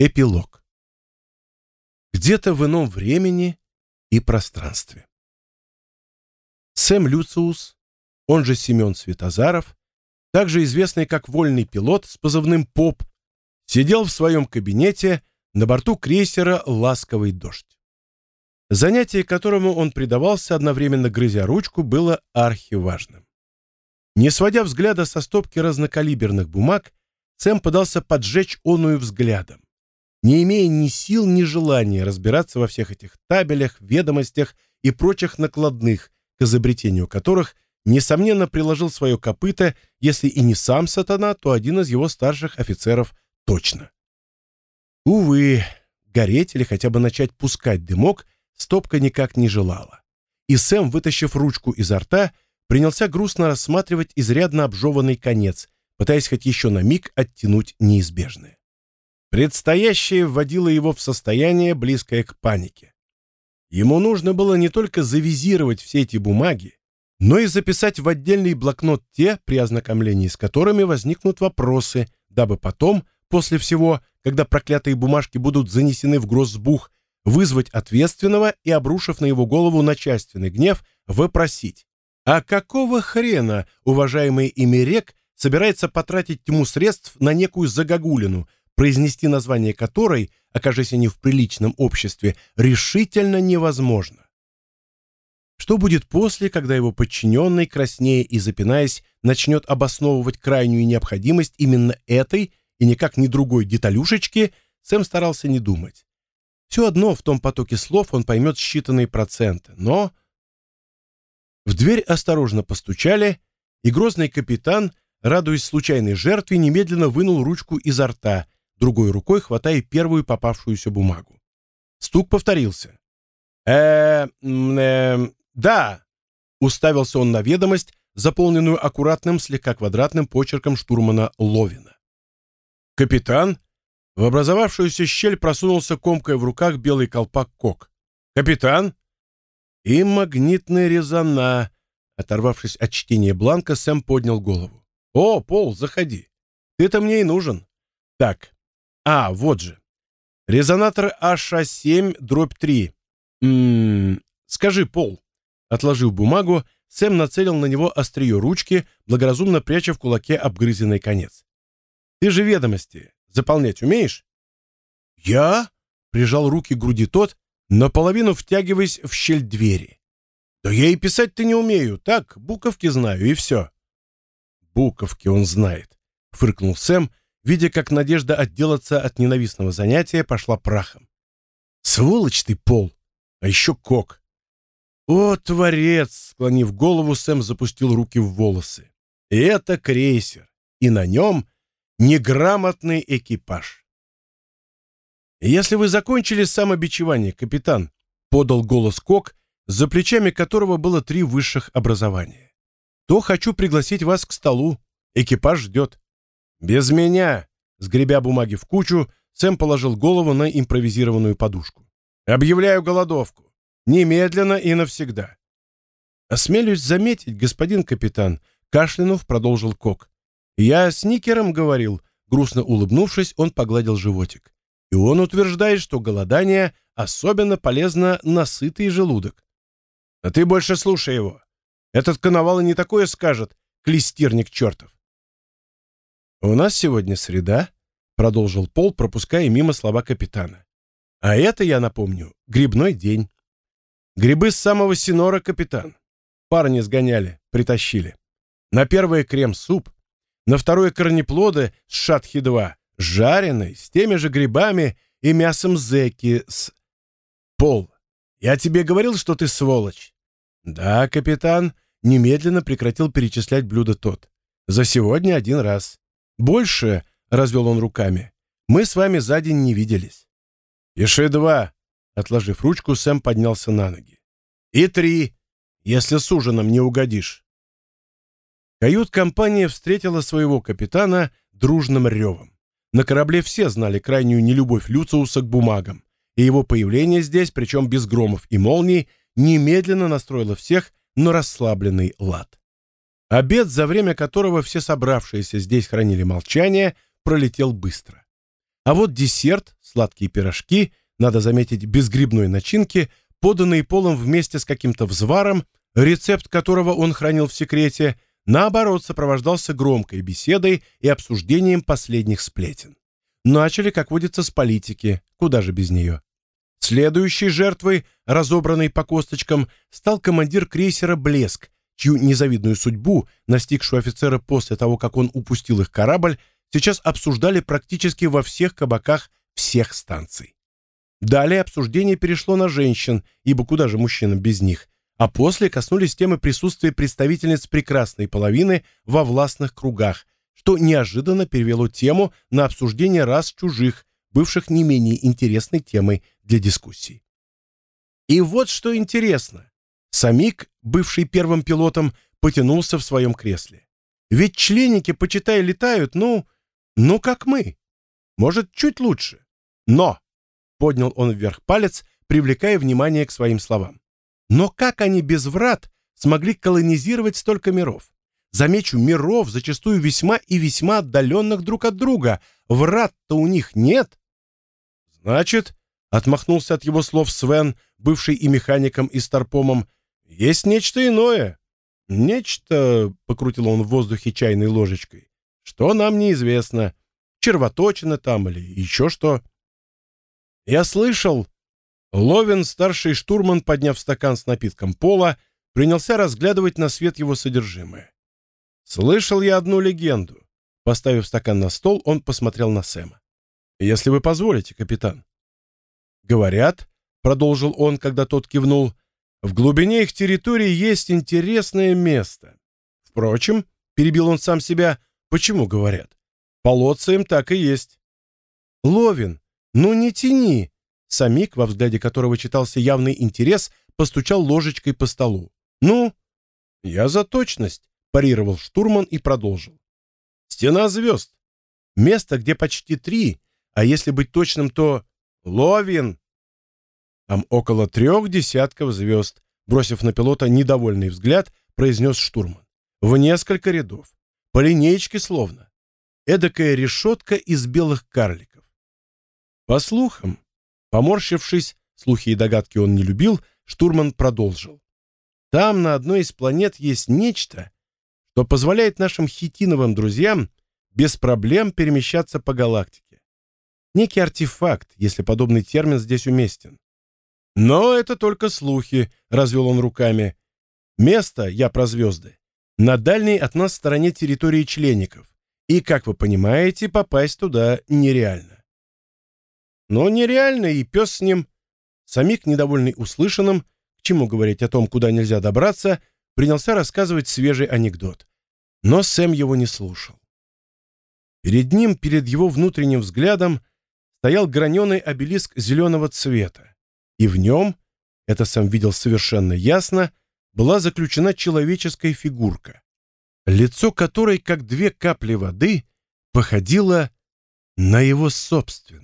Эпилог. Где-то в ином времени и пространстве. Сэм Люциус, он же Семен Светозаров, также известный как вольный пилот с позывным «Поп», сидел в своем кабинете на борту крейсера «Ласковый дождь». Занятие, которому он предавался, одновременно грызя ручку, было архиважным. Не сводя взгляда со стопки разнокалиберных бумаг, Сэм пытался поджечь оную взглядом не имея ни сил, ни желания разбираться во всех этих табелях, ведомостях и прочих накладных, к изобретению которых, несомненно, приложил свое копыто, если и не сам сатана, то один из его старших офицеров точно. Увы, гореть или хотя бы начать пускать дымок стопка никак не желала. И Сэм, вытащив ручку изо рта, принялся грустно рассматривать изрядно обжеванный конец, пытаясь хоть еще на миг оттянуть неизбежное. Предстоящее вводило его в состояние, близкое к панике. Ему нужно было не только завизировать все эти бумаги, но и записать в отдельный блокнот те, при ознакомлении с которыми возникнут вопросы, дабы потом, после всего, когда проклятые бумажки будут занесены в гроссбух, вызвать ответственного и, обрушив на его голову начальственный гнев, вопросить, а какого хрена уважаемый ими рек собирается потратить тьму средств на некую загогулину, произнести название которой, окажись они в приличном обществе, решительно невозможно. Что будет после, когда его подчиненный, краснея и запинаясь, начнет обосновывать крайнюю необходимость именно этой и никак не другой деталюшечки, Сэм старался не думать. Все одно в том потоке слов он поймет считанные проценты, но... В дверь осторожно постучали, и грозный капитан, радуясь случайной жертве, немедленно вынул ручку изо рта, другой рукой хватая первую попавшуюся бумагу. Стук повторился. э э да!» Уставился он на ведомость, заполненную аккуратным, слегка квадратным почерком штурмана Ловина. «Капитан?» В образовавшуюся щель просунулся комкой в руках белый колпак Кок. «Капитан?» «И магнитная резона!» Оторвавшись от чтения бланка, Сэм поднял голову. «О, Пол, заходи. Ты-то мне и нужен. Так, а, вот же. Резонатор АШ-7, дробь 3. Ммм, скажи, Пол. Отложив бумагу, Сэм нацелил на него острие ручки, благоразумно пряча в кулаке обгрызенный конец. Ты же ведомости заполнять умеешь? Я? Прижал руки к груди тот, наполовину втягиваясь в щель двери. Да я и писать-то не умею, так, буковки знаю, и все. Буковки он знает, фыркнул Сэм, видя, как надежда отделаться от ненавистного занятия пошла прахом. «Сволочь ты, Пол! А еще Кок!» «О, творец!» — склонив голову, Сэм запустил руки в волосы. «И это крейсер, и на нем неграмотный экипаж». «Если вы закончили самобичевание, капитан», — подал голос Кок, за плечами которого было три высших образования, «то хочу пригласить вас к столу. Экипаж ждет». «Без меня!» Сгребя бумаги в кучу, Сэм положил голову на импровизированную подушку. «Объявляю голодовку. Немедленно и навсегда». «Осмелюсь заметить, господин капитан», — кашлянув продолжил Кок. «Я с Никером говорил», — грустно улыбнувшись, он погладил животик. «И он утверждает, что голодание особенно полезно на сытый желудок». «А ты больше слушай его. Этот коновал и не такое скажет, клестирник чертов. «У нас сегодня среда», — продолжил Пол, пропуская мимо слова капитана. «А это, я напомню, грибной день. Грибы с самого Синора, капитан. Парни сгоняли, притащили. На первое крем-суп, на второе корнеплоды с шатхи-2, жареный, с теми же грибами и мясом зеки с... Пол, я тебе говорил, что ты сволочь. Да, капитан, немедленно прекратил перечислять блюда тот. За сегодня один раз. Больше, — развел он руками, — мы с вами за день не виделись. Еще два. Отложив ручку, Сэм поднялся на ноги. И три, если с ужином не угодишь. Кают-компания встретила своего капитана дружным ревом. На корабле все знали крайнюю нелюбовь Люциуса к бумагам, и его появление здесь, причем без громов и молний, немедленно настроило всех на расслабленный лад. Обед, за время которого все собравшиеся здесь хранили молчание, пролетел быстро. А вот десерт, сладкие пирожки, надо заметить, без грибной начинки, поданные Полом вместе с каким-то взваром, рецепт которого он хранил в секрете, наоборот, сопровождался громкой беседой и обсуждением последних сплетен. Начали, как водится, с политики, куда же без нее. Следующей жертвой, разобранной по косточкам, стал командир крейсера «Блеск», чью незавидную судьбу, настигшую офицера после того, как он упустил их корабль, сейчас обсуждали практически во всех кабаках всех станций. Далее обсуждение перешло на женщин, ибо куда же мужчинам без них, а после коснулись темы присутствия представительниц прекрасной половины во властных кругах, что неожиданно перевело тему на обсуждение рас чужих, бывших не менее интересной темой для дискуссий. И вот что интересно. Самик, бывший первым пилотом, потянулся в своем кресле. Ведь членники, почитай, летают, ну, ну как мы. Может, чуть лучше. Но, поднял он вверх палец, привлекая внимание к своим словам. Но как они без врат смогли колонизировать столько миров? Замечу, миров зачастую весьма и весьма отдаленных друг от друга. Врат-то у них нет. Значит, отмахнулся от его слов Свен, бывший и механиком, и старпомом, есть нечто иное. Нечто, покрутил он в воздухе чайной ложечкой, что нам неизвестно. Червоточина там или еще что. Я слышал, Ловин, старший штурман, подняв стакан с напитком пола, принялся разглядывать на свет его содержимое. Слышал я одну легенду. Поставив стакан на стол, он посмотрел на Сэма. Если вы позволите, капитан. Говорят, продолжил он, когда тот кивнул, в глубине их территории есть интересное место. Впрочем, перебил он сам себя, почему говорят? По так и есть. Ловин, ну не тяни, Самик, во взгляде которого читался явный интерес, постучал ложечкой по столу. «Ну?» «Я за точность», — парировал штурман и продолжил. «Стена звезд. Место, где почти три, а если быть точным, то Ловин. Там около трех десятков звезд», — бросив на пилота недовольный взгляд, произнес штурман. «В несколько рядов. По линеечке словно. Эдакая решетка из белых карликов. По слухам, Поморщившись, слухи и догадки он не любил, штурман продолжил. Там на одной из планет есть нечто, что позволяет нашим хитиновым друзьям без проблем перемещаться по галактике. Некий артефакт, если подобный термин здесь уместен. Но это только слухи, развел он руками. Место, я про звезды, на дальней от нас стороне территории членников. И, как вы понимаете, попасть туда нереально. Но нереально, и пес с ним. Самик, недовольный услышанным, к чему говорить о том, куда нельзя добраться, принялся рассказывать свежий анекдот. Но Сэм его не слушал. Перед ним, перед его внутренним взглядом, стоял граненый обелиск зеленого цвета, и в нем, это Сэм видел совершенно ясно, была заключена человеческая фигурка, лицо которой, как две капли воды, походило на его собственное.